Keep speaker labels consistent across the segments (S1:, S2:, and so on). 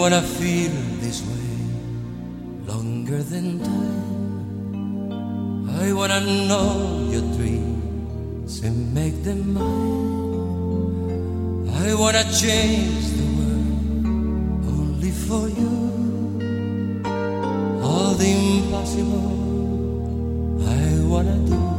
S1: when I feel this way longer than time. I wanna know your dreams and make them mine. I wanna change the world only for you. All the impossible I wanna do.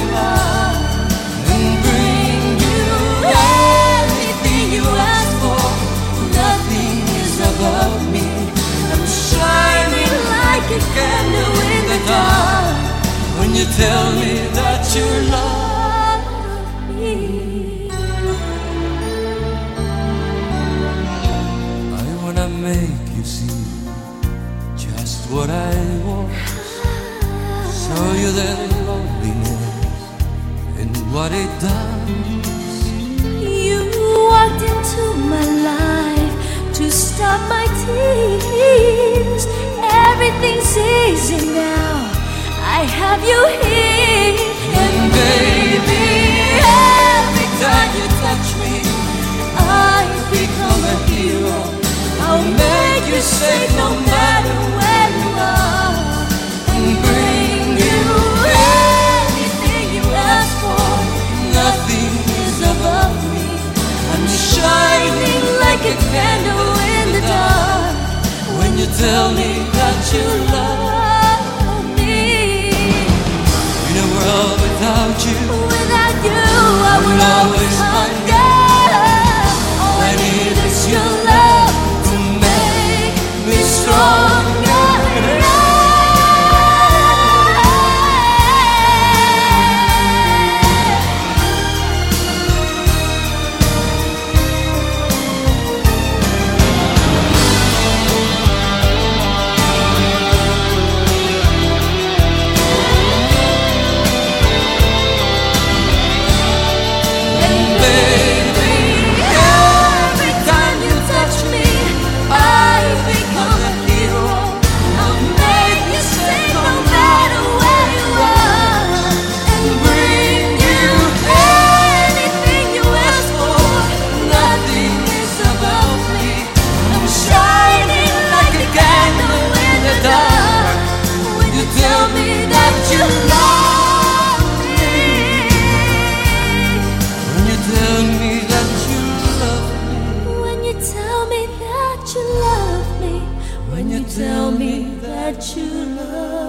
S2: You are,
S1: and bring you
S2: everything you ask for Nothing is above me I'm shining like a candle in the heart
S1: When you tell me that you. Love
S2: me.
S1: I wanna make you see just what I want. Show you that loneliness and what it does.
S2: You walked into my life to stop my tears. Everything's easy now. I have you here,
S1: And baby, every time you touch me,
S2: I
S1: become a hero.
S2: I'll make you safe no you
S1: love.
S2: Me.
S1: In a world without you,
S2: that you love.